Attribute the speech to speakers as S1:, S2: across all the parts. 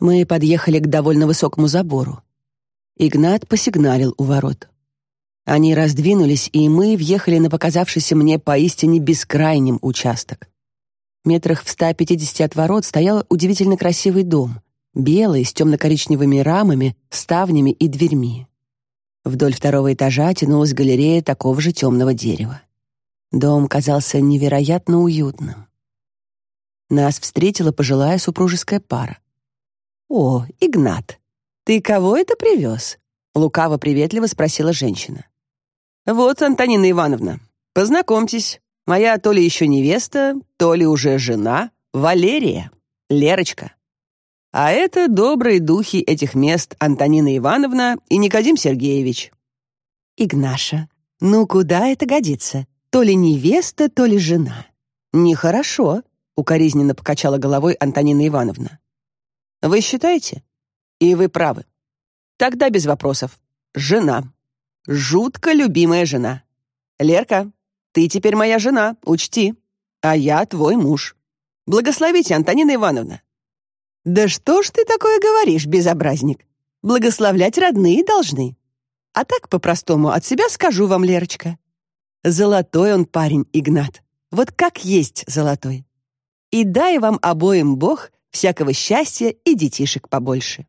S1: Мы подъехали к довольно высокому забору. Игнат посигналил у ворот. Они раздвинулись, и мы въехали на показавшийся мне поистине бескрайним участок. Метрах в 150 от ворот стоял удивительно красивый дом, белый, с темно-коричневыми рамами, ставнями и дверьми. Вдоль второго этажа тянулась галерея такого же темного дерева. Дом казался невероятно уютным. Нас встретила пожилая супружеская пара. «О, Игнат, ты кого это привез?» — лукаво-приветливо спросила женщина. «Вот, Антонина Ивановна, познакомьтесь, моя то ли еще невеста, то ли уже жена, Валерия, Лерочка. А это добрые духи этих мест Антонина Ивановна и Никодим Сергеевич». «Игнаша, ну куда это годится? То ли невеста, то ли жена. Нехорошо», — укоризненно покачала головой Антонина Ивановна. Вы считаете? И вы правы. Тогда без вопросов. Жена. Жутко любимая жена. Лерка, ты теперь моя жена, учти. А я твой муж. Благословите, Антонина Ивановна. Да что ж ты такое говоришь, безобразник? Благословлять родные должны. А так по-простому от себя скажу вам, Лерочка. Золотой он парень, Игнат. Вот как есть золотой. И дай вам обоим Бог всякого счастья и детишек побольше.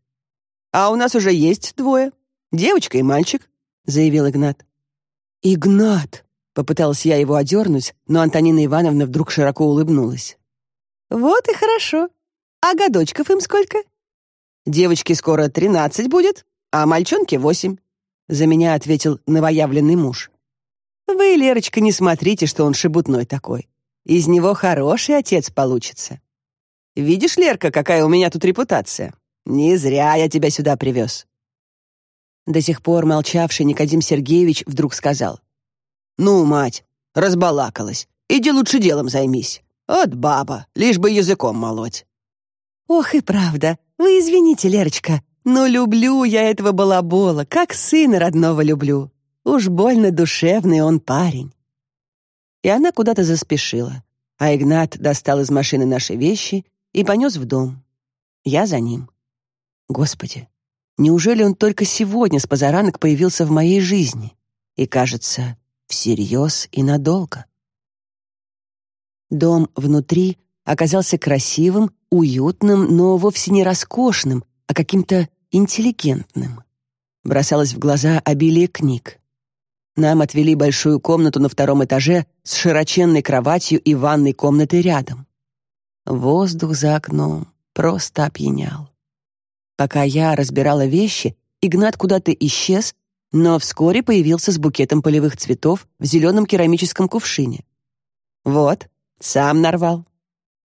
S1: А у нас уже есть двое, девочка и мальчик, заявил Игнат. Игнат, попыталась я его одернуть, но Антонина Ивановна вдруг широко улыбнулась. Вот и хорошо. А годочков им сколько? Девочке скоро тринадцать будет, а мальчонке восемь. За меня ответил новоявленный муж. Вы, Лерочка, не смотрите, что он шебутной такой. Из него хороший отец получится. Видишь, Лерка, какая у меня тут репутация? Не зря я тебя сюда привез». До сих пор молчавший Никодим Сергеевич вдруг сказал. «Ну, мать, разбалакалась. Иди лучше делом займись. От баба, лишь бы языком молоть». «Ох и правда. Вы извините, Лерочка, но люблю я этого балабола, как сына родного люблю. Уж больно душевный он парень». И она куда-то заспешила, а Игнат достал из машины наши вещи и понес в дом. Я за ним. Господи, неужели он только сегодня с позаранок появился в моей жизни? И, кажется, всерьез и надолго. Дом внутри оказался красивым, уютным, но вовсе не роскошным, а каким-то интеллигентным. Бросалось в глаза обилие книг. Нам отвели большую комнату на втором этаже с широченной кроватью и ванной комнатой рядом. Воздух за окном просто опьянял. Пока я разбирала вещи, Игнат куда-то исчез, но вскоре появился с букетом полевых цветов в зеленом керамическом кувшине. Вот, сам нарвал.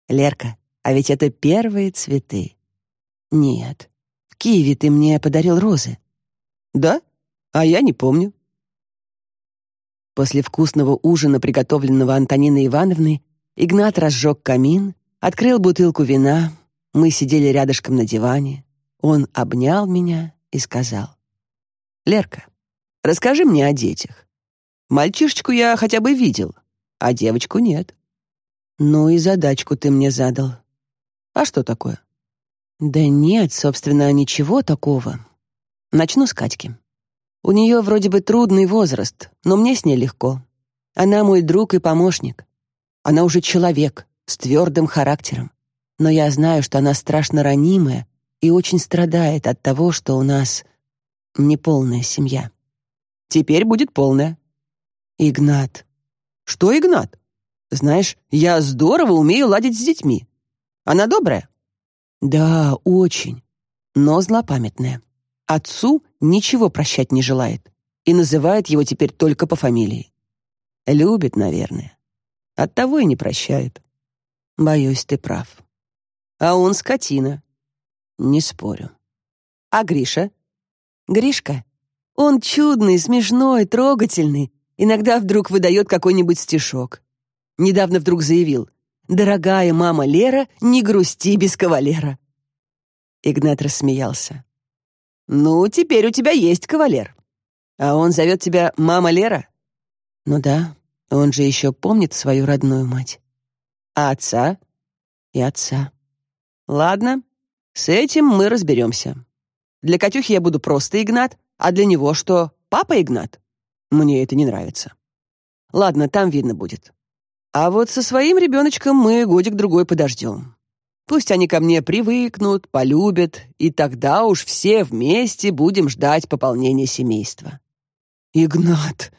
S1: Лерка, а ведь это первые цветы. Нет, в Киеве ты мне подарил розы. Да? А я не помню. После вкусного ужина, приготовленного Антониной Ивановной, Игнат разжег камин, Открыл бутылку вина, мы сидели рядышком на диване. Он обнял меня и сказал. «Лерка, расскажи мне о детях. Мальчишечку я хотя бы видел, а девочку нет». «Ну и задачку ты мне задал». «А что такое?» «Да нет, собственно, ничего такого. Начну с Катьки. У нее вроде бы трудный возраст, но мне с ней легко. Она мой друг и помощник. Она уже человек, с твердым характером. Но я знаю, что она страшно ранимая и очень страдает от того, что у нас неполная семья. Теперь будет полная. Игнат. Что Игнат? Знаешь, я здорово умею ладить с детьми. Она добрая? Да, очень, но злопамятная. Отцу ничего прощать не желает и называет его теперь только по фамилии. Любит, наверное. Оттого и не прощает. Боюсь, ты прав. А он скотина. Не спорю. А Гриша? Гришка? Он чудный, смешной, трогательный. Иногда вдруг выдает какой-нибудь стишок. Недавно вдруг заявил «Дорогая мама Лера, не грусти без кавалера». Игнат рассмеялся. «Ну, теперь у тебя есть кавалер. А он зовет тебя мама Лера?» «Ну да, он же еще помнит свою родную мать». А отца? И отца. Ладно, С этим мы разберемся. Для Катюхи я буду просто Игнат, а для него что, папа Игнат? Мне это не нравится. Ладно, там видно будет. А вот со своим ребеночком мы годик-другой подождем. Пусть они ко мне привыкнут, полюбят, и тогда уж все вместе будем ждать пополнения семейства. Игнат.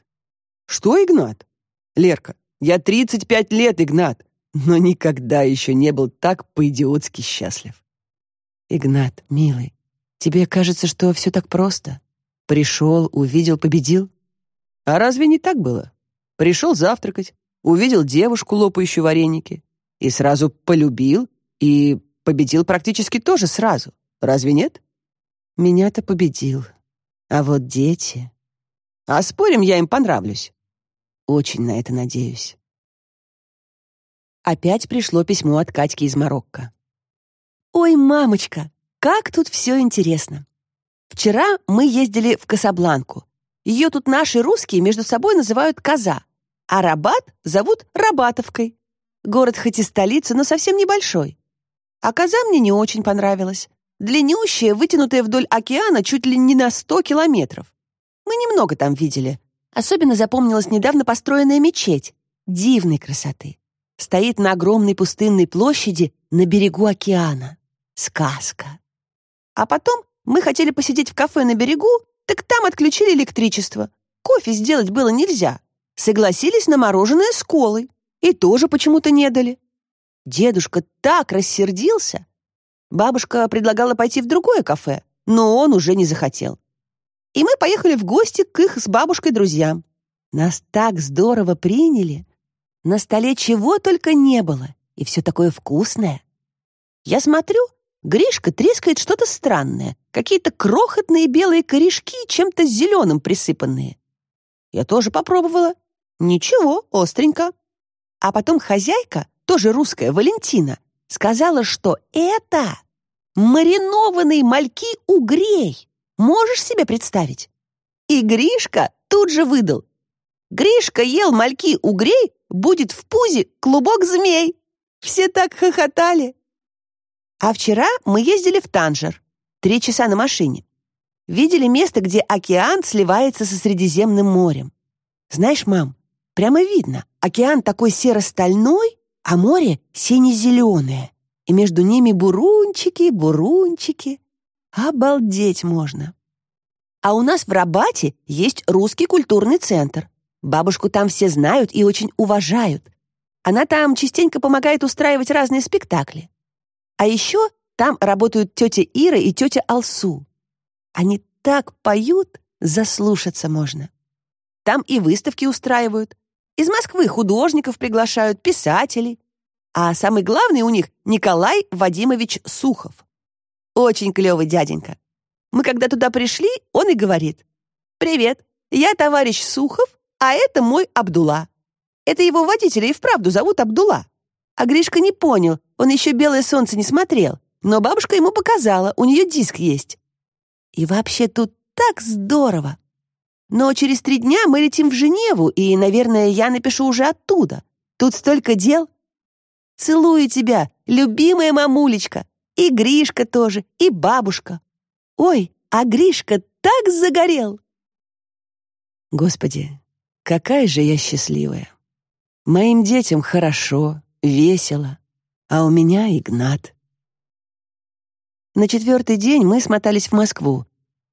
S1: Что Игнат? Лерка, я 35 лет, Игнат, но никогда еще не был так по-идиотски счастлив. Игнат, милый, тебе кажется, что все так просто? Пришел, увидел, победил? А разве не так было? Пришел завтракать, увидел девушку, лопающую вареники, и сразу полюбил и победил практически тоже сразу. Разве нет? Меня-то победил. А вот дети... А спорим, я им понравлюсь? Очень на это надеюсь. Опять пришло письмо от Катьки из Марокко. «Ой, мамочка, как тут все интересно! Вчера мы ездили в Касабланку. Ее тут наши русские между собой называют Каза, а Рабат зовут Рабатовкой. Город хоть и столица, но совсем небольшой. А Каза мне не очень понравилась. Длиннющая, вытянутая вдоль океана чуть ли не на сто километров. Мы немного там видели. Особенно запомнилась недавно построенная мечеть. Дивной красоты. Стоит на огромной пустынной площади на берегу океана. Сказка. А потом мы хотели посидеть в кафе на берегу, так там отключили электричество. Кофе сделать было нельзя. Согласились на мороженое с колой. И тоже почему-то не дали. Дедушка так рассердился. Бабушка предлагала пойти в другое кафе, но он уже не захотел. И мы поехали в гости к их с бабушкой друзьям. Нас так здорово приняли. На столе чего только не было, и все такое вкусное. Я смотрю, Гришка трескает что-то странное, какие-то крохотные белые корешки, чем-то зеленым присыпанные. Я тоже попробовала. Ничего, остренько. А потом хозяйка, тоже русская, Валентина, сказала, что это маринованные мальки угрей. Можешь себе представить? И Гришка тут же выдал. Гришка ел мальки угрей, будет в пузе клубок змей. Все так хохотали. А вчера мы ездили в Танжер. Три часа на машине. Видели место, где океан сливается со Средиземным морем. Знаешь, мам, прямо видно, океан такой серо-стальной, а море сине-зеленое. И между ними бурунчики, бурунчики. Обалдеть можно. А у нас в Рабате есть русский культурный центр. Бабушку там все знают и очень уважают. Она там частенько помогает устраивать разные спектакли. А еще там работают тетя Ира и тетя Алсу. Они так поют, заслушаться можно. Там и выставки устраивают. Из Москвы художников приглашают, писателей. А самый главный у них Николай Вадимович Сухов. Очень клевый дяденька. Мы когда туда пришли, он и говорит. «Привет, я товарищ Сухов, а это мой Абдула». Это его водителя и вправду зовут Абдула. А Гришка не понял, он еще «Белое солнце» не смотрел, но бабушка ему показала, у нее диск есть. И вообще тут так здорово. Но через три дня мы летим в Женеву, и, наверное, я напишу уже оттуда. Тут столько дел. Целую тебя, любимая мамулечка. И Гришка тоже, и бабушка. Ой, а Гришка так загорел. Господи, какая же я счастливая. Моим детям хорошо, весело, а у меня Игнат. На четвертый день мы смотались в Москву.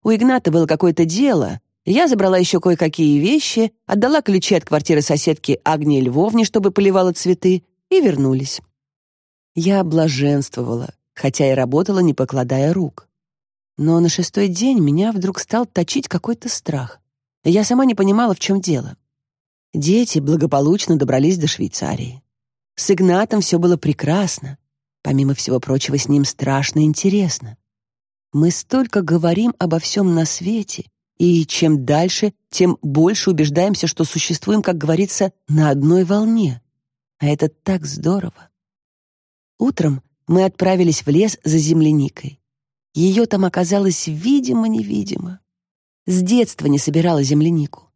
S1: У Игната было какое-то дело. Я забрала еще кое-какие вещи, отдала ключи от квартиры соседки Агнии Львовне, чтобы поливала цветы, и вернулись. Я блаженствовала, хотя и работала, не покладая рук. Но на шестой день меня вдруг стал точить какой-то страх. Я сама не понимала, в чем дело. Дети благополучно добрались до Швейцарии. С Игнатом все было прекрасно. Помимо всего прочего, с ним страшно интересно. Мы столько говорим обо всем на свете, и чем дальше, тем больше убеждаемся, что существуем, как говорится, на одной волне. А это так здорово. Утром мы отправились в лес за земляникой. Ее там оказалось видимо-невидимо. С детства не собирала землянику.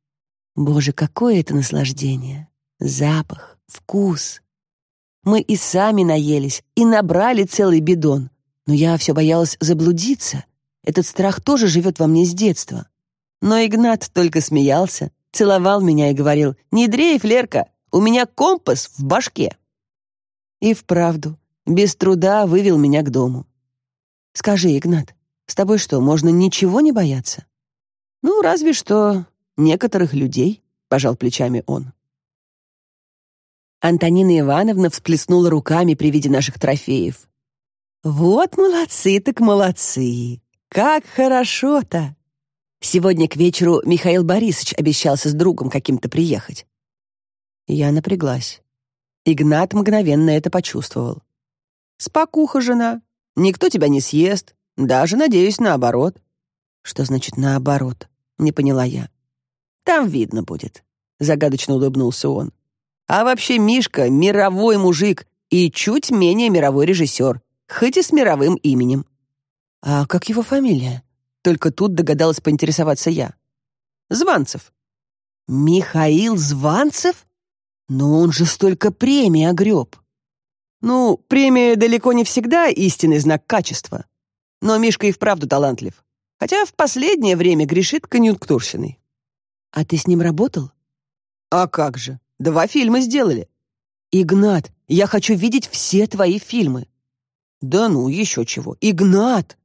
S1: Боже, какое это наслаждение! Запах, вкус, мы и сами наелись, и набрали целый бидон. Но я все боялась заблудиться. Этот страх тоже живет во мне с детства. Но Игнат только смеялся, целовал меня и говорил, «Не дрейф, Лерка, у меня компас в башке». И вправду, без труда вывел меня к дому. «Скажи, Игнат, с тобой что, можно ничего не бояться?» «Ну, разве что некоторых людей», — пожал плечами он. Антонина Ивановна всплеснула руками при виде наших трофеев. «Вот молодцы так молодцы! Как хорошо-то!» Сегодня к вечеру Михаил Борисович обещался с другом каким-то приехать. Я напряглась. Игнат мгновенно это почувствовал. «Спокуха, жена. Никто тебя не съест. Даже, надеюсь, наоборот». «Что значит «наоборот»?» — не поняла я. «Там видно будет», — загадочно улыбнулся он. «А вообще Мишка — мировой мужик и чуть менее мировой режиссер, хоть и с мировым именем». «А как его фамилия?» Только тут догадалась поинтересоваться я. «Званцев». «Михаил Званцев?» Но он же столько премий огреб. Ну, премия далеко не всегда истинный знак качества. Но Мишка и вправду талантлив. Хотя в последнее время грешит конъюнктурщиной. А ты с ним работал? А как же? Два фильма сделали. Игнат, я хочу видеть все твои фильмы. Да ну, еще чего. Игнат!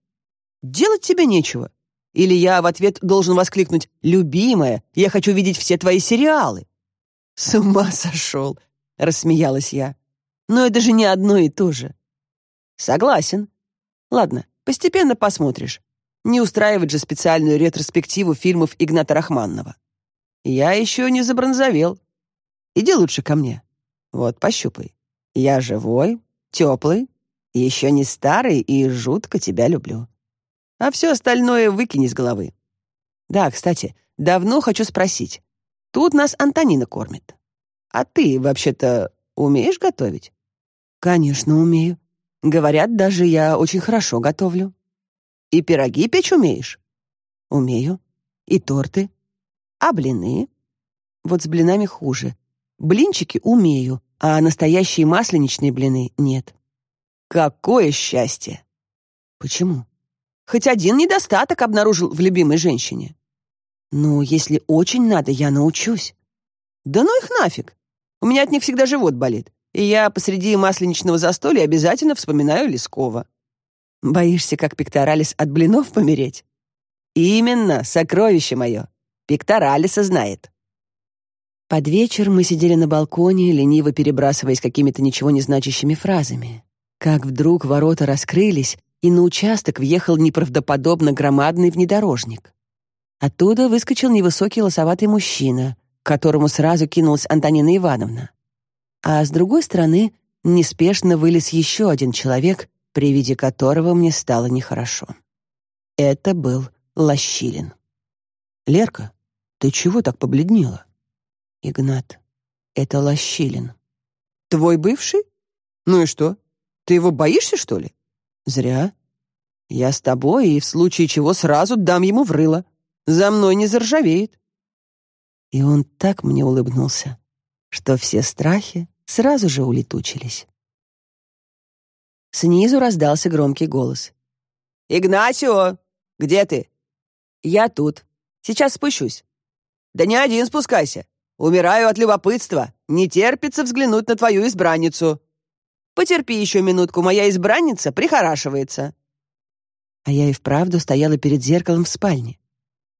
S1: Делать тебе нечего. Или я в ответ должен воскликнуть «Любимая, я хочу видеть все твои сериалы». «С ума сошел!» — рассмеялась я. «Но это же не одно и то же». «Согласен. Ладно, постепенно посмотришь. Не устраивать же специальную ретроспективу фильмов Игната Рахманнова. Я еще не забронзовел. Иди лучше ко мне. Вот, пощупай. Я живой, теплый, еще не старый и жутко тебя люблю. А все остальное выкини с головы. Да, кстати, давно хочу спросить. Тут нас Антонина кормит. А ты, вообще-то, умеешь готовить? Конечно, умею. Говорят, даже я очень хорошо готовлю. И пироги печь умеешь? Умею. И торты. А блины? Вот с блинами хуже. Блинчики умею, а настоящие масленичные блины нет. Какое счастье! Почему? Хоть один недостаток обнаружил в любимой женщине. «Ну, если очень надо, я научусь». «Да ну их нафиг! У меня от них всегда живот болит, и я посреди масленичного застолья обязательно вспоминаю Лескова». «Боишься, как пекторалис от блинов помереть?» «Именно, сокровище мое. Пекторалиса знает». Под вечер мы сидели на балконе, лениво перебрасываясь какими-то ничего не значащими фразами. Как вдруг ворота раскрылись, и на участок въехал неправдоподобно громадный внедорожник. Оттуда выскочил невысокий лосоватый мужчина, к которому сразу кинулась Антонина Ивановна. А с другой стороны неспешно вылез еще один человек, при виде которого мне стало нехорошо. Это был Лощилин. «Лерка, ты чего так побледнела?» «Игнат, это Лощилин». «Твой бывший? Ну и что? Ты его боишься, что ли?» «Зря. Я с тобой и в случае чего сразу дам ему в рыло. За мной не заржавеет. И он так мне улыбнулся, что все страхи сразу же улетучились. Снизу раздался громкий голос. «Игнасио, где ты?» «Я тут. Сейчас спущусь». «Да не один спускайся. Умираю от любопытства. Не терпится взглянуть на твою избранницу. Потерпи еще минутку, моя избранница прихорашивается». А я и вправду стояла перед зеркалом в спальне.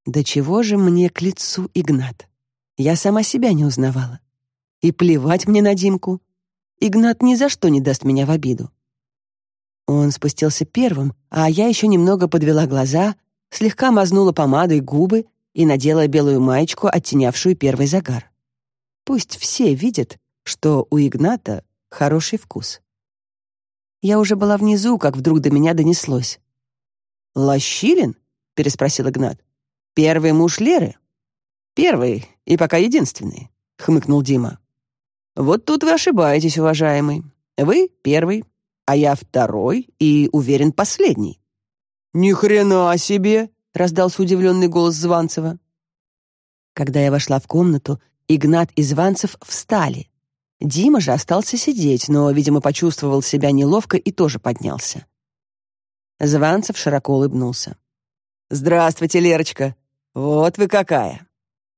S1: Да чего же мне к лицу Игнат? Я сама себя не узнавала. И плевать мне на Димку. Игнат ни за что не даст меня в обиду. Он спустился первым, а я еще немного подвела глаза, слегка мазнула помадой губы и надела белую маечку, оттенявшую первый загар. Пусть все видят, что у Игната хороший вкус. Я уже была внизу, как вдруг до меня донеслось. «Лощилин?» — переспросил Игнат. «Первый муж Леры?» «Первый и пока единственный», — хмыкнул Дима. «Вот тут вы ошибаетесь, уважаемый. Вы первый, а я второй и, уверен, последний». «Ни хрена себе!» — раздался удивленный голос Званцева. Когда я вошла в комнату, Игнат и Званцев встали. Дима же остался сидеть, но, видимо, почувствовал себя неловко и тоже поднялся. Званцев широко улыбнулся. «Здравствуйте, Лерочка. Вот вы какая.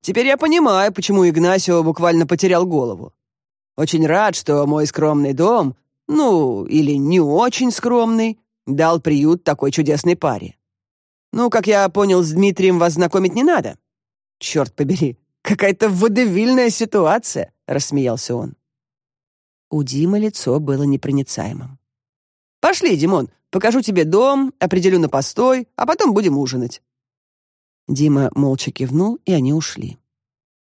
S1: Теперь я понимаю, почему Игнасио буквально потерял голову. Очень рад, что мой скромный дом, ну, или не очень скромный, дал приют такой чудесной паре. Ну, как я понял, с Дмитрием вас знакомить не надо. Черт побери, какая-то водевильная ситуация, рассмеялся он. У Димы лицо было непроницаемым. Пошли, Димон, покажу тебе дом, определю на постой, а потом будем ужинать. Дима молча кивнул, и они ушли.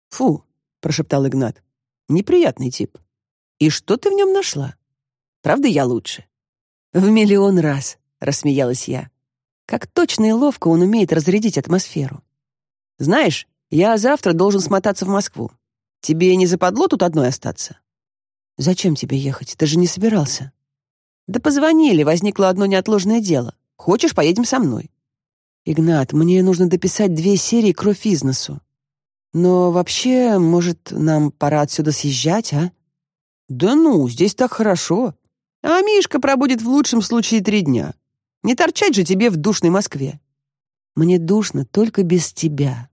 S1: «Фу», — прошептал Игнат, — «неприятный тип. И что ты в нем нашла? Правда, я лучше?» «В миллион раз», — рассмеялась я. Как точно и ловко он умеет разрядить атмосферу. Знаешь, я завтра должен смотаться в Москву. Тебе не западло тут одной остаться? Зачем тебе ехать? Ты же не собирался. Да позвонили, возникло одно неотложное дело. Хочешь, поедем со мной? Игнат, мне нужно дописать две серии «Кровь износу». Но вообще, может, нам пора отсюда съезжать, а? Да ну, здесь так хорошо. А Мишка пробудет в лучшем случае три дня. Не торчать же тебе в душной Москве. Мне душно только без тебя.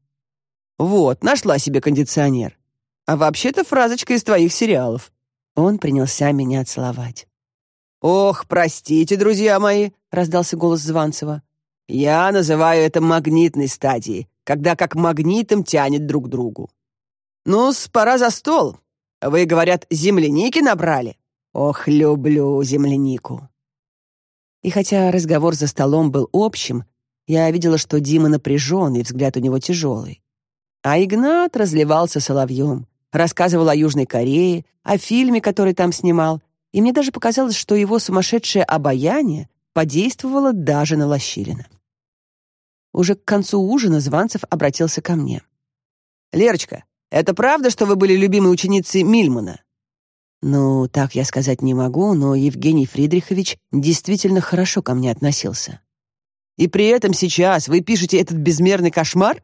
S1: Вот, нашла себе кондиционер. А вообще-то фразочка из твоих сериалов. Он принялся меня целовать. Ох, простите, друзья мои, раздался голос Званцева. Я называю это магнитной стадией, когда как магнитом тянет друг к другу. ну пора за стол. Вы, говорят, земляники набрали? Ох, люблю землянику. И хотя разговор за столом был общим, я видела, что Дима напряжен и взгляд у него тяжелый. А Игнат разливался соловьем, рассказывал о Южной Корее, о фильме, который там снимал, и мне даже показалось, что его сумасшедшее обаяние подействовало даже на Лощилина. Уже к концу ужина Званцев обратился ко мне. «Лерочка, это правда, что вы были любимой ученицей Мильмана?» Ну, так я сказать не могу, но Евгений Фридрихович действительно хорошо ко мне относился. И при этом сейчас вы пишете этот безмерный кошмар?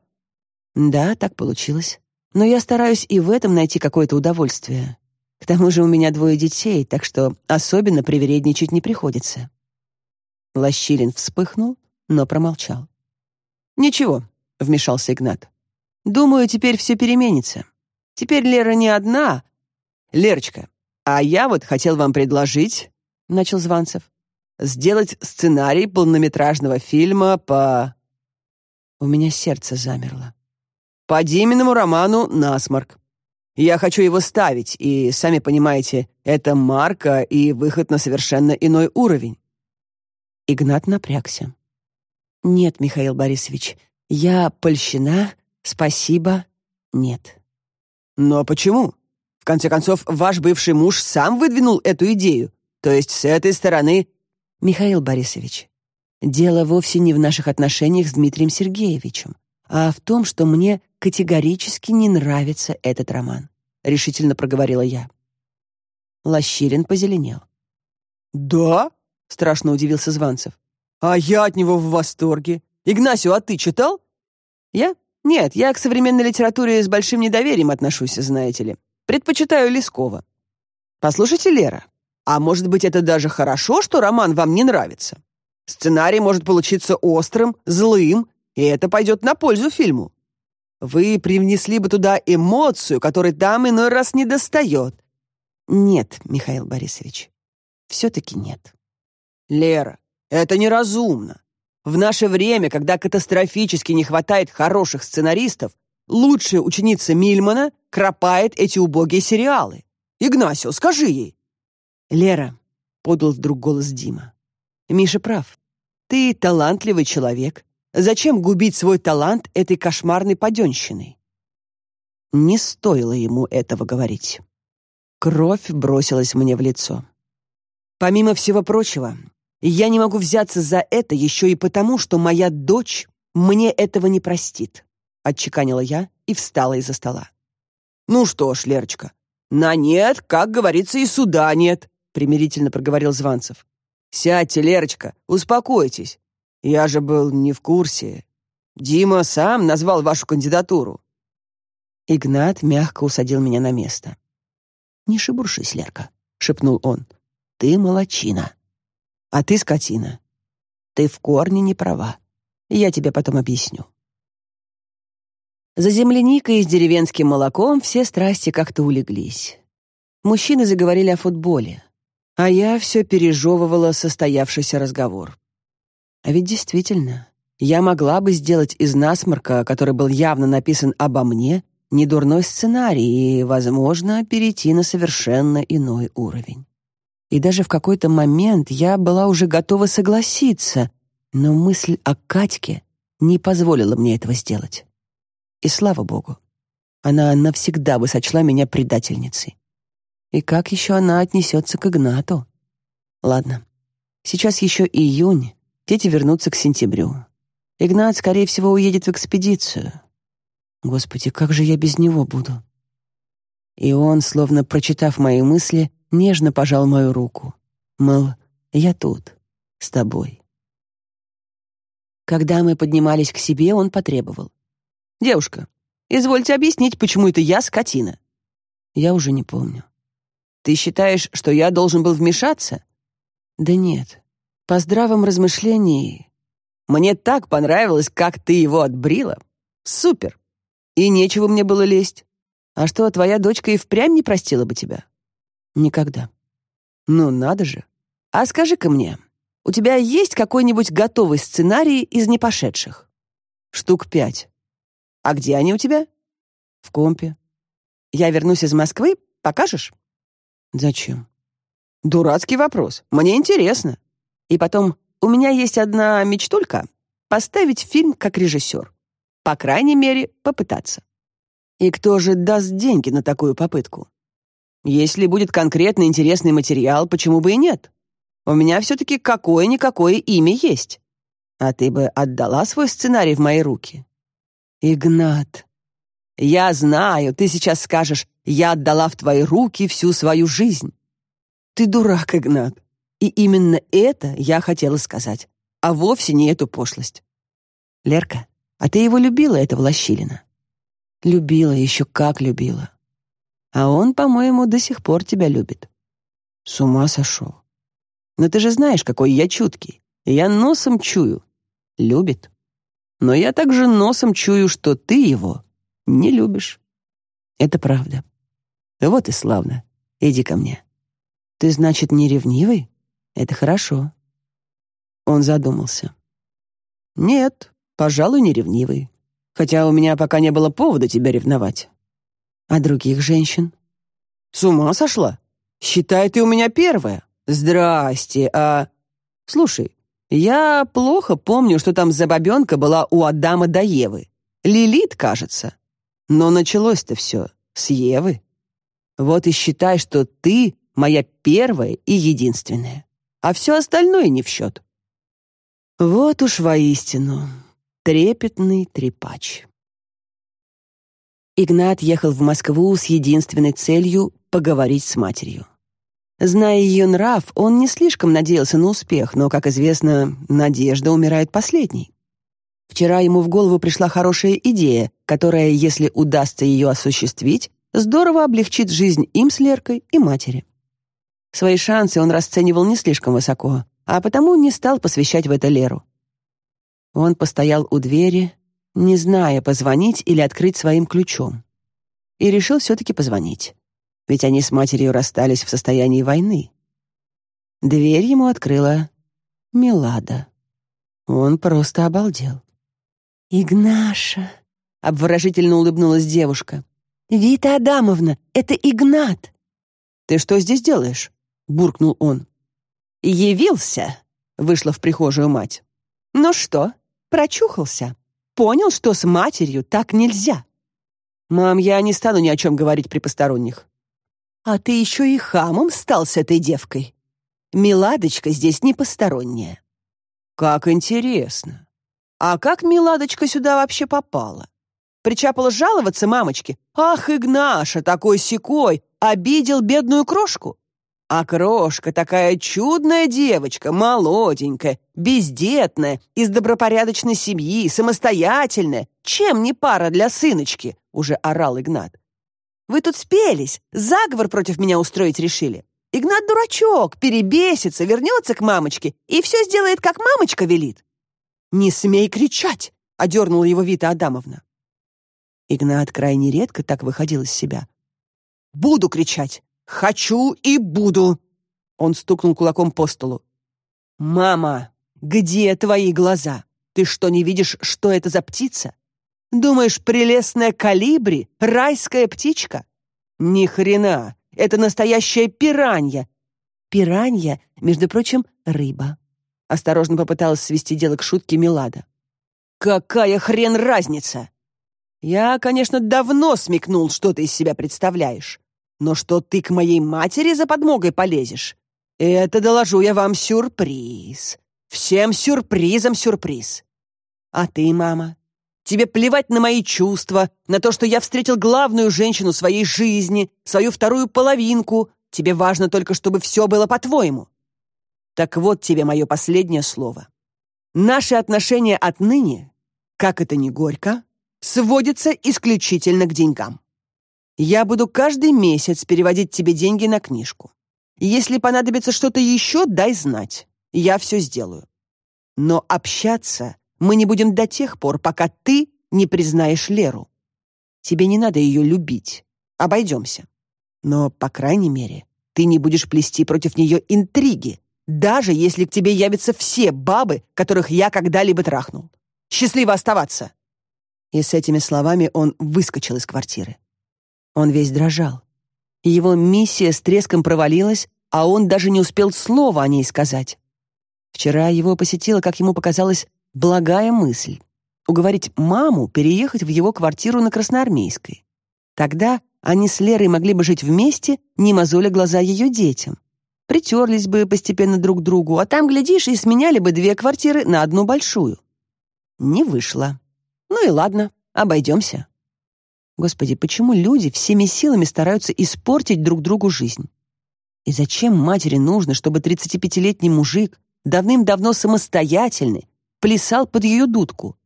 S1: Да, так получилось. Но я стараюсь и в этом найти какое-то удовольствие. К тому же у меня двое детей, так что особенно привередничать не приходится. Лощилин вспыхнул, но промолчал. «Ничего», — вмешался Игнат. «Думаю, теперь все переменится. Теперь Лера не одна. Лерочка, «А я вот хотел вам предложить», — начал Званцев, «сделать сценарий полнометражного фильма по...» У меня сердце замерло. «По Диминому роману «Насморк». Я хочу его ставить, и, сами понимаете, это марка и выход на совершенно иной уровень». Игнат напрягся. «Нет, Михаил Борисович, я польщена, спасибо, нет». «Но почему?» В конце концов, ваш бывший муж сам выдвинул эту идею. То есть с этой стороны... Михаил Борисович, дело вовсе не в наших отношениях с Дмитрием Сергеевичем, а в том, что мне категорически не нравится этот роман, решительно проговорила я. Лощирин позеленел. «Да?» — страшно удивился Званцев. «А я от него в восторге. Игнасио, а ты читал?» «Я? Нет, я к современной литературе с большим недоверием отношусь, знаете ли. Предпочитаю Лескова. Послушайте, Лера, а может быть, это даже хорошо, что роман вам не нравится? Сценарий может получиться острым, злым, и это пойдет на пользу фильму. Вы привнесли бы туда эмоцию, которой там иной раз не достает. Нет, Михаил Борисович, все-таки нет. Лера, это неразумно. В наше время, когда катастрофически не хватает хороших сценаристов, лучшая ученица Мильмана кропает эти убогие сериалы. Игнасио, скажи ей. Лера, подал вдруг голос Дима. Миша прав. Ты талантливый человек. Зачем губить свой талант этой кошмарной паденщиной? Не стоило ему этого говорить. Кровь бросилась мне в лицо. Помимо всего прочего, я не могу взяться за это еще и потому, что моя дочь мне этого не простит отчеканила я и встала из-за стола. Ну что ж, Лерочка, на нет, как говорится, и суда нет, примирительно проговорил Званцев. Сядьте, Лерочка, успокойтесь. Я же был не в курсе. Дима сам назвал вашу кандидатуру. Игнат мягко усадил меня на место. Не шебуршись, Лерка, шепнул он. Ты молочина. А ты скотина. Ты в корне не права. Я тебе потом объясню. За земляникой и с деревенским молоком все страсти как-то улеглись. Мужчины заговорили о футболе, а я все пережевывала состоявшийся разговор. А ведь действительно, я могла бы сделать из насморка, который был явно написан обо мне, недурной сценарий и, возможно, перейти на совершенно иной уровень. И даже в какой-то момент я была уже готова согласиться, но мысль о Катьке не позволила мне этого сделать. И слава богу, она навсегда бы сочла меня предательницей. И как еще она отнесется к Игнату? Ладно, сейчас еще июнь, дети вернутся к сентябрю. Игнат, скорее всего, уедет в экспедицию. Господи, как же я без него буду? И он, словно прочитав мои мысли, нежно пожал мою руку. Мол, я тут, с тобой. Когда мы поднимались к себе, он потребовал. «Девушка, извольте объяснить, почему это я скотина?» Я уже не помню. «Ты считаешь, что я должен был вмешаться?» «Да нет. По здравом размышлении...» «Мне так понравилось, как ты его отбрила. Супер! И нечего мне было лезть. А что, твоя дочка и впрямь не простила бы тебя?» «Никогда». «Ну, надо же. А скажи-ка мне, у тебя есть какой-нибудь готовый сценарий из непошедших?» «Штук пять. А где они у тебя? В компе. Я вернусь из Москвы, покажешь? Зачем? Дурацкий вопрос. Мне интересно. И потом, у меня есть одна мечтулька — поставить фильм как режиссер. По крайней мере, попытаться. И кто же даст деньги на такую попытку? Если будет конкретно интересный материал, почему бы и нет? У меня все-таки какое-никакое имя есть. А ты бы отдала свой сценарий в мои руки? «Игнат, я знаю, ты сейчас скажешь, я отдала в твои руки всю свою жизнь. Ты дурак, Игнат. И именно это я хотела сказать, а вовсе не эту пошлость. Лерка, а ты его любила, этого Лощилина? Любила, еще как любила. А он, по-моему, до сих пор тебя любит. С ума сошел. Но ты же знаешь, какой я чуткий. Я носом чую. Любит но я также носом чую, что ты его не любишь. Это правда. Вот и славно. Иди ко мне. Ты, значит, не ревнивый? Это хорошо. Он задумался. Нет, пожалуй, не ревнивый. Хотя у меня пока не было повода тебя ревновать. А других женщин? С ума сошла? Считай, ты у меня первая. Здрасте, а... Слушай, я плохо помню, что там за бабенка была у Адама до Евы. Лилит, кажется. Но началось-то все с Евы. Вот и считай, что ты моя первая и единственная. А все остальное не в счет. Вот уж воистину трепетный трепач. Игнат ехал в Москву с единственной целью поговорить с матерью. Зная ее нрав, он не слишком надеялся на успех, но, как известно, надежда умирает последней. Вчера ему в голову пришла хорошая идея, которая, если удастся ее осуществить, здорово облегчит жизнь им с Леркой и матери. Свои шансы он расценивал не слишком высоко, а потому не стал посвящать в это Леру. Он постоял у двери, не зная, позвонить или открыть своим ключом. И решил все-таки позвонить ведь они с матерью расстались в состоянии войны. Дверь ему открыла Милада. Он просто обалдел. «Игнаша!» — обворожительно улыбнулась девушка. «Вита Адамовна, это Игнат!» «Ты что здесь делаешь?» — буркнул он. «Явился!» — вышла в прихожую мать. «Ну что, прочухался? Понял, что с матерью так нельзя?» «Мам, я не стану ни о чем говорить при посторонних. А ты еще и хамом стал с этой девкой. Миладочка здесь не посторонняя. Как интересно. А как Миладочка сюда вообще попала? Причапала жаловаться мамочке. Ах, Игнаша, такой секой, обидел бедную крошку. А крошка такая чудная девочка, молоденькая, бездетная, из добропорядочной семьи, самостоятельная. Чем не пара для сыночки? Уже орал Игнат. Вы тут спелись, заговор против меня устроить решили. Игнат дурачок, перебесится, вернется к мамочке и все сделает, как мамочка велит. «Не смей кричать!» — одернула его Вита Адамовна. Игнат крайне редко так выходил из себя. «Буду кричать! Хочу и буду!» Он стукнул кулаком по столу. «Мама, где твои глаза? Ты что, не видишь, что это за птица? Думаешь, прелестная калибри, райская птичка? Ни хрена, это настоящая пиранья. Пиранья, между прочим, рыба. Осторожно попыталась свести дело к шутке Милада. Какая хрен разница? Я, конечно, давно смекнул, что ты из себя представляешь. Но что ты к моей матери за подмогой полезешь? Это, доложу я вам, сюрприз. Всем сюрпризом сюрприз. А ты, мама, тебе плевать на мои чувства, на то, что я встретил главную женщину своей жизни, свою вторую половинку. Тебе важно только, чтобы все было по-твоему. Так вот тебе мое последнее слово. Наши отношения отныне, как это ни горько, сводятся исключительно к деньгам. Я буду каждый месяц переводить тебе деньги на книжку. Если понадобится что-то еще, дай знать. Я все сделаю. Но общаться мы не будем до тех пор, пока ты не признаешь Леру. Тебе не надо ее любить. Обойдемся. Но, по крайней мере, ты не будешь плести против нее интриги, даже если к тебе явятся все бабы, которых я когда-либо трахнул. Счастливо оставаться!» И с этими словами он выскочил из квартиры. Он весь дрожал. Его миссия с треском провалилась, а он даже не успел слова о ней сказать. Вчера его посетила, как ему показалось, благая мысль — уговорить маму переехать в его квартиру на Красноармейской. Тогда они с Лерой могли бы жить вместе, не мозоля глаза ее детям притерлись бы постепенно друг к другу, а там, глядишь, и сменяли бы две квартиры на одну большую. Не вышло. Ну и ладно, обойдемся. Господи, почему люди всеми силами стараются испортить друг другу жизнь? И зачем матери нужно, чтобы 35-летний мужик, давным-давно самостоятельный, плясал под ее дудку?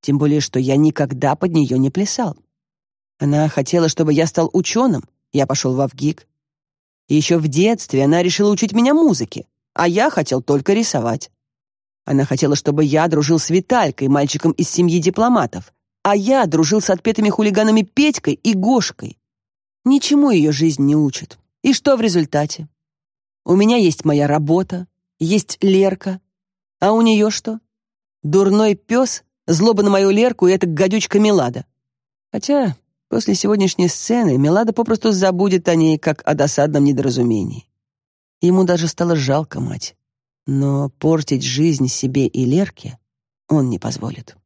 S1: Тем более, что я никогда под нее не плясал. Она хотела, чтобы я стал ученым, я пошел в Авгик. Еще в детстве она решила учить меня музыке, а я хотел только рисовать. Она хотела, чтобы я дружил с Виталькой, мальчиком из семьи дипломатов, а я дружил с отпетыми хулиганами Петькой и Гошкой. Ничему ее жизнь не учит. И что в результате? У меня есть моя работа, есть Лерка. А у нее что? Дурной пес, злоба на мою Лерку и эта гадючка Милада. Хотя После сегодняшней сцены Мелада попросту забудет о ней, как о досадном недоразумении. Ему даже стало жалко мать. Но портить жизнь себе и Лерке он не позволит.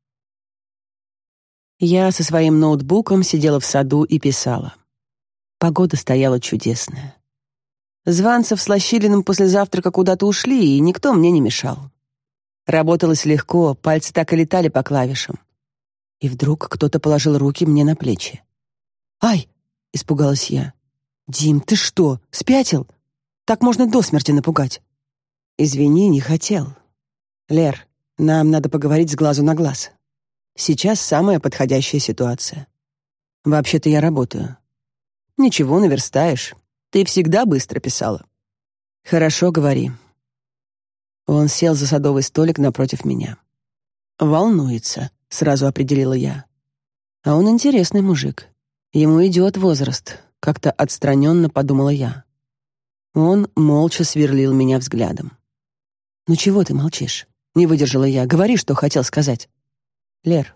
S1: Я со своим ноутбуком сидела в саду и писала. Погода стояла чудесная. Званцев с Лощилиным после завтрака куда-то ушли, и никто мне не мешал. Работалось легко, пальцы так и летали по клавишам. И вдруг кто-то положил руки мне на плечи. «Ай!» — испугалась я. «Дим, ты что, спятил? Так можно до смерти напугать». «Извини, не хотел. Лер, нам надо поговорить с глазу на глаз. Сейчас самая подходящая ситуация. Вообще-то я работаю. Ничего, наверстаешь. Ты всегда быстро писала. Хорошо, говори». Он сел за садовый столик напротив меня. «Волнуется», — сразу определила я. «А он интересный мужик. Ему идет возраст, как-то отстраненно подумала я. Он молча сверлил меня взглядом. «Ну чего ты молчишь?» — не выдержала я. «Говори, что хотел сказать». «Лер,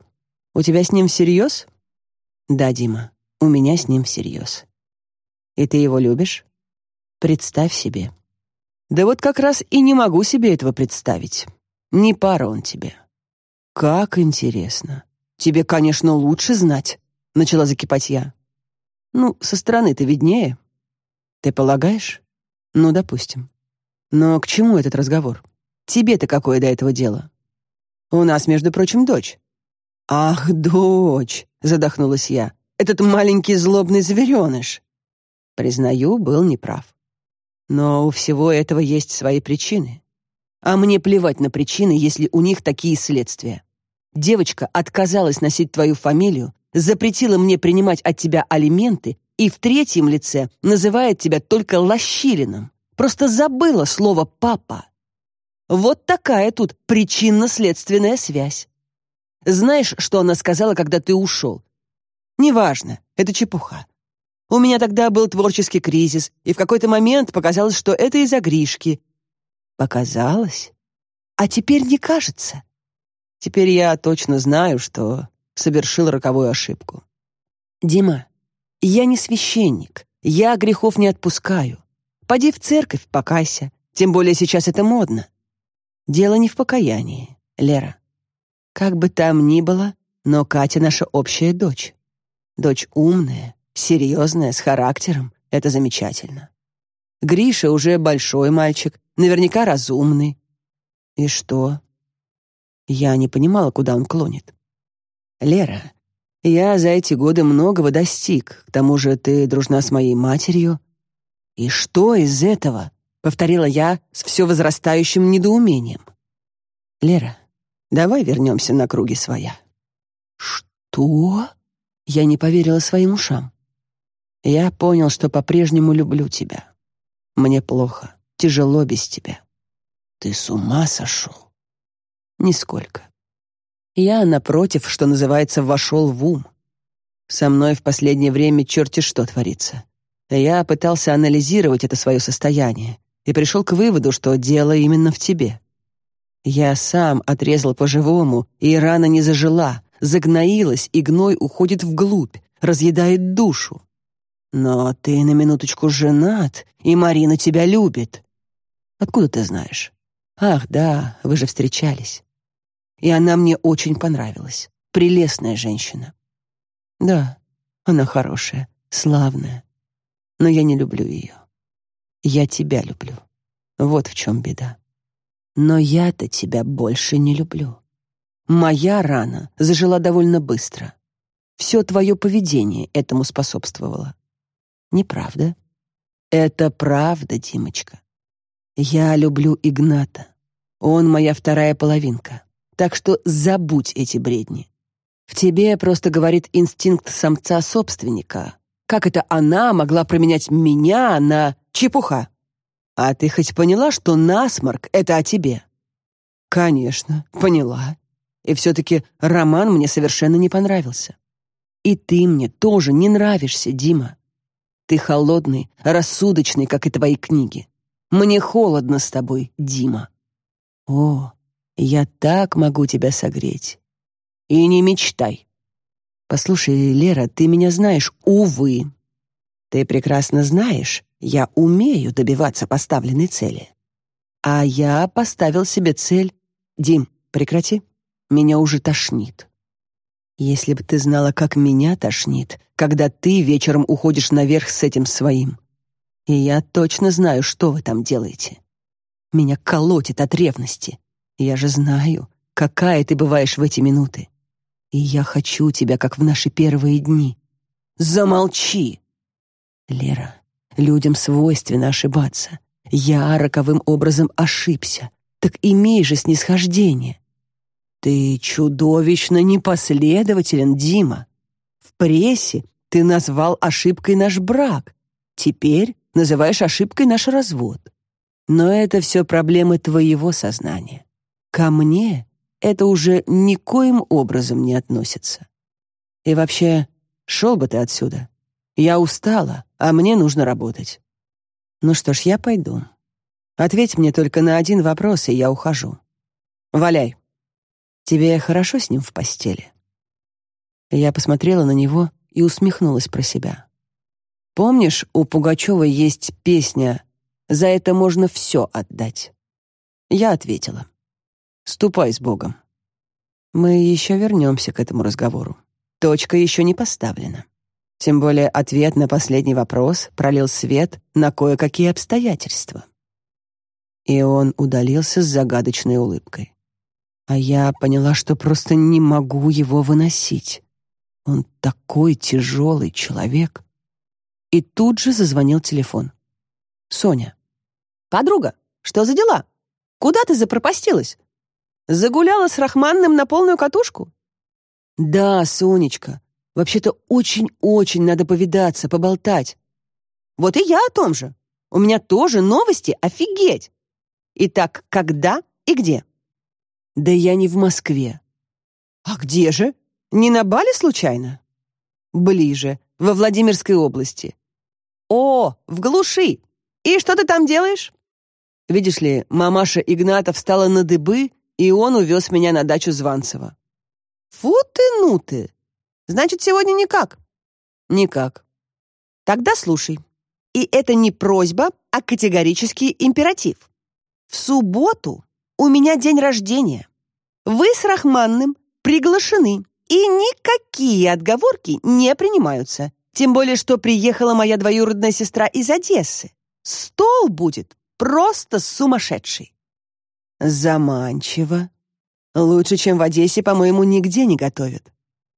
S1: у тебя с ним всерьез?» «Да, Дима, у меня с ним всерьез». «И ты его любишь?» «Представь себе». «Да вот как раз и не могу себе этого представить. Не пара он тебе». «Как интересно. Тебе, конечно, лучше знать». — начала закипать я. «Ну, со стороны-то виднее. Ты полагаешь? Ну, допустим. Но к чему этот разговор? Тебе-то какое до этого дело? У нас, между прочим, дочь». «Ах, дочь!» — задохнулась я. «Этот маленький злобный звереныш!» Признаю, был неправ. Но у всего этого есть свои причины. А мне плевать на причины, если у них такие следствия. Девочка отказалась носить твою фамилию, запретила мне принимать от тебя алименты и в третьем лице называет тебя только Лощилиным. Просто забыла слово «папа». Вот такая тут причинно-следственная связь. Знаешь, что она сказала, когда ты ушел? Неважно, это чепуха. У меня тогда был творческий кризис, и в какой-то момент показалось, что это из-за Гришки. Показалось? А теперь не кажется. Теперь я точно знаю, что совершил роковую ошибку. Дима, я не священник, я грехов не отпускаю. Поди в церковь, покайся, тем более сейчас это модно. Дело не в покаянии, Лера. Как бы там ни было, но Катя наша общая дочь. Дочь умная, серьезная, с характером. Это замечательно. Гриша уже большой мальчик, наверняка разумный. И что? Я не понимала, куда он клонит. Лера, я за эти годы многого достиг. К тому же ты дружна с моей матерью. И что из этого? Повторила я с все возрастающим недоумением. Лера, давай вернемся на круги своя. Что? Я не поверила своим ушам. Я понял, что по-прежнему люблю тебя. Мне плохо, тяжело без тебя. Ты с ума сошел? Нисколько. Я, напротив, что называется, вошел в ум. Со мной в последнее время черти что творится. Я пытался анализировать это свое состояние и пришел к выводу, что дело именно в тебе. Я сам отрезал по-живому, и рана не зажила, загноилась, и гной уходит вглубь, разъедает душу. Но ты на минуточку женат, и Марина тебя любит. Откуда ты знаешь? Ах, да, вы же встречались. И она мне очень понравилась. Прелестная женщина. Да, она хорошая, славная. Но я не люблю ее. Я тебя люблю. Вот в чем беда. Но я-то тебя больше не люблю. Моя рана зажила довольно быстро. Все твое поведение этому способствовало. Неправда? Это правда, Димочка. Я люблю Игната. Он моя вторая половинка. Так что забудь эти бредни. В тебе просто говорит инстинкт самца-собственника. Как это она могла променять меня на чепуха? А ты хоть поняла, что насморк — это о тебе? Конечно, поняла. И все-таки роман мне совершенно не понравился. И ты мне тоже не нравишься, Дима. Ты холодный, рассудочный, как и твои книги. Мне холодно с тобой, Дима. О, я так могу тебя согреть. И не мечтай. Послушай, Лера, ты меня знаешь, увы. Ты прекрасно знаешь, я умею добиваться поставленной цели. А я поставил себе цель. Дим, прекрати. Меня уже тошнит. Если бы ты знала, как меня тошнит, когда ты вечером уходишь наверх с этим своим. И я точно знаю, что вы там делаете. Меня колотит от ревности. Я же знаю, какая ты бываешь в эти минуты. И я хочу тебя, как в наши первые дни. Замолчи. Лера, людям свойственно ошибаться. Я роковым образом ошибся. Так имей же снисхождение. Ты чудовищно непоследователен, Дима. В прессе ты назвал ошибкой наш брак. Теперь называешь ошибкой наш развод. Но это все проблемы твоего сознания. Ко мне это уже никоим образом не относится. И вообще, шел бы ты отсюда. Я устала, а мне нужно работать. Ну что ж, я пойду. Ответь мне только на один вопрос, и я ухожу. Валяй. Тебе хорошо с ним в постели?» Я посмотрела на него и усмехнулась про себя. «Помнишь, у Пугачева есть песня «За это можно все отдать»?» Я ответила. «Ступай с Богом». Мы еще вернемся к этому разговору. Точка еще не поставлена. Тем более ответ на последний вопрос пролил свет на кое-какие обстоятельства. И он удалился с загадочной улыбкой. А я поняла, что просто не могу его выносить. Он такой тяжелый человек. И тут же зазвонил телефон. Соня. «Подруга, что за дела? Куда ты запропастилась? Загуляла с Рахманным на полную катушку?» «Да, Сонечка. Вообще-то очень-очень надо повидаться, поболтать». «Вот и я о том же. У меня тоже новости, офигеть! Итак, когда и где? Да я не в Москве. А где же? Не на Бали случайно? Ближе, во Владимирской области. О, в глуши. И что ты там делаешь? Видишь ли, мамаша Игната встала на дыбы, и он увез меня на дачу Званцева. Фу ты, ну ты. Значит, сегодня никак. Никак. Тогда слушай. И это не просьба, а категорический императив. В субботу у меня день рождения. Вы с Рахманным приглашены, и никакие отговорки не принимаются. Тем более, что приехала моя двоюродная сестра из Одессы. Стол будет просто сумасшедший. Заманчиво. Лучше, чем в Одессе, по-моему, нигде не готовят.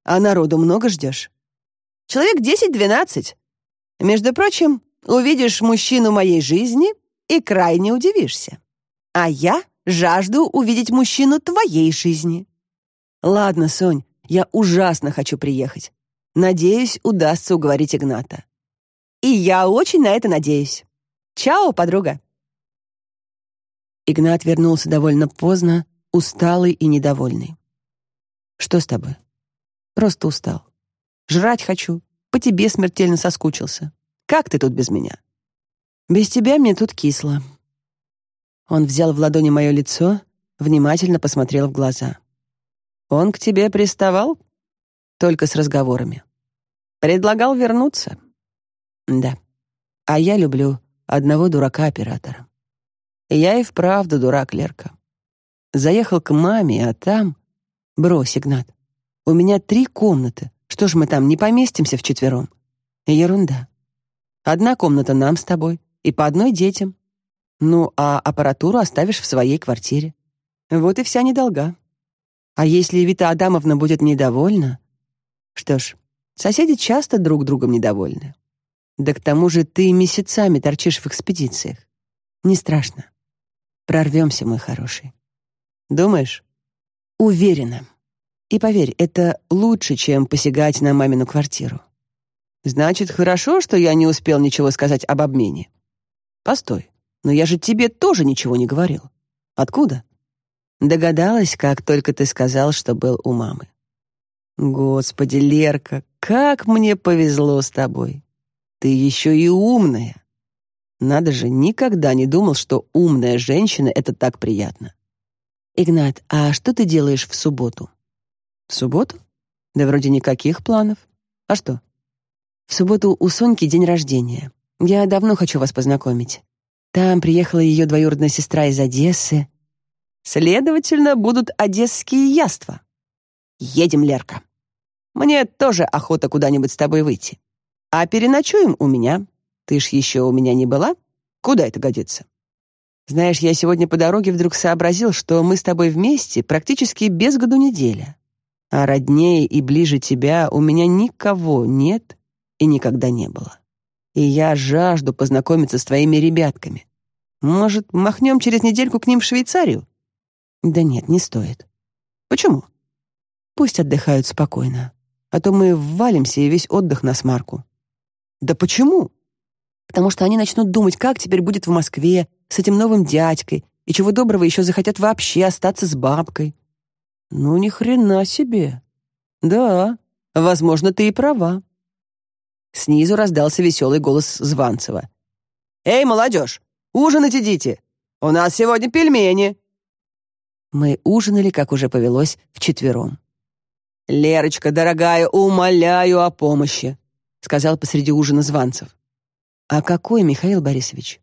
S1: А народу много ждешь? Человек десять-двенадцать. Между прочим, увидишь мужчину моей жизни и крайне удивишься. А я жажду увидеть мужчину твоей жизни. Ладно, Сонь, я ужасно хочу приехать. Надеюсь, удастся уговорить Игната. И я очень на это надеюсь. Чао, подруга. Игнат вернулся довольно поздно, усталый и недовольный. Что с тобой? Просто устал. Жрать хочу. По тебе смертельно соскучился. Как ты тут без меня? Без тебя мне тут кисло. Он взял в ладони мое лицо, внимательно посмотрел в глаза. Он к тебе приставал? Только с разговорами. Предлагал вернуться? Да. А я люблю одного дурака-оператора. Я и вправду дурак, Лерка. Заехал к маме, а там... Брось, Игнат. У меня три комнаты. Что ж мы там не поместимся вчетвером? Ерунда. Одна комната нам с тобой и по одной детям. Ну, а аппаратуру оставишь в своей квартире. Вот и вся недолга. А если Вита Адамовна будет недовольна? Что ж, соседи часто друг другом недовольны. Да к тому же ты месяцами торчишь в экспедициях. Не страшно. Прорвемся, мой хороший. Думаешь? Уверена. И поверь, это лучше, чем посягать на мамину квартиру. Значит, хорошо, что я не успел ничего сказать об обмене. Постой, но я же тебе тоже ничего не говорил. Откуда? Догадалась, как только ты сказал, что был у мамы. Господи, Лерка, как мне повезло с тобой. Ты еще и умная. Надо же, никогда не думал, что умная женщина — это так приятно. Игнат, а что ты делаешь в субботу? В субботу? Да вроде никаких планов. А что? В субботу у Соньки день рождения. Я давно хочу вас познакомить. Там приехала ее двоюродная сестра из Одессы. Следовательно, будут одесские яства. Едем, Лерка. Мне тоже охота куда-нибудь с тобой выйти. А переночуем у меня. Ты ж еще у меня не была? Куда это годится? Знаешь, я сегодня по дороге вдруг сообразил, что мы с тобой вместе практически без году неделя а роднее и ближе тебя у меня никого нет и никогда не было. И я жажду познакомиться с твоими ребятками. Может, махнем через недельку к ним в Швейцарию? Да нет, не стоит. Почему? Пусть отдыхают спокойно, а то мы ввалимся и весь отдых на смарку. Да почему? Потому что они начнут думать, как теперь будет в Москве с этим новым дядькой, и чего доброго еще захотят вообще остаться с бабкой. Ну, ни хрена себе. Да, возможно, ты и права. Снизу раздался веселый голос Званцева. «Эй, молодежь, ужинать идите! У нас сегодня пельмени!» Мы ужинали, как уже повелось, вчетвером. «Лерочка, дорогая, умоляю о помощи», — сказал посреди ужина Званцев. «А какой, Михаил Борисович?»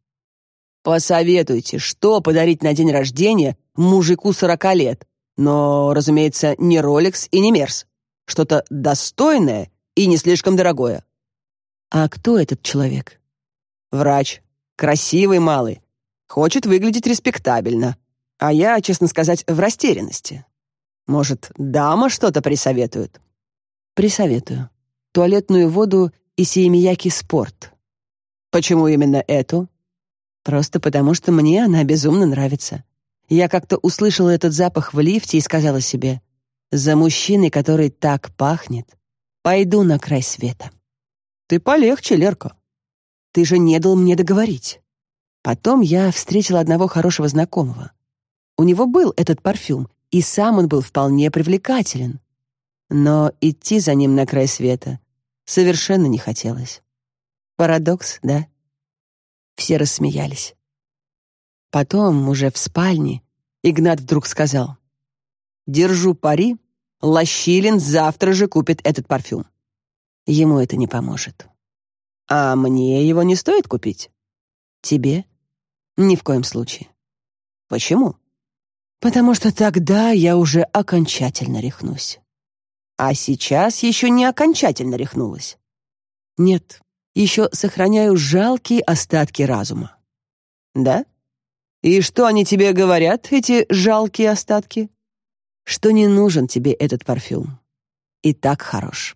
S1: «Посоветуйте, что подарить на день рождения мужику сорока лет, но, разумеется, не Rolex и не Мерс. Что-то достойное и не слишком дорогое. А кто этот человек? Врач. Красивый малый. Хочет выглядеть респектабельно. А я, честно сказать, в растерянности. Может, дама что-то присоветует? Присоветую. Туалетную воду и Сиемияки Спорт. Почему именно эту? Просто потому, что мне она безумно нравится. Я как-то услышала этот запах в лифте и сказала себе, «За мужчиной, который так пахнет, пойду на край света». «Ты полегче, Лерка. Ты же не дал мне договорить. Потом я встретила одного хорошего знакомого. У него был этот парфюм, и сам он был вполне привлекателен. Но идти за ним на край света совершенно не хотелось. Парадокс, да? Все рассмеялись. Потом, уже в спальне, Игнат вдруг сказал. «Держу пари, Лощилин завтра же купит этот парфюм. Ему это не поможет. А мне его не стоит купить? Тебе? Ни в коем случае. Почему? Потому что тогда я уже окончательно рехнусь. А сейчас еще не окончательно рехнулась. Нет, еще сохраняю жалкие остатки разума. Да? И что они тебе говорят, эти жалкие остатки? Что не нужен тебе этот парфюм. И так хорош.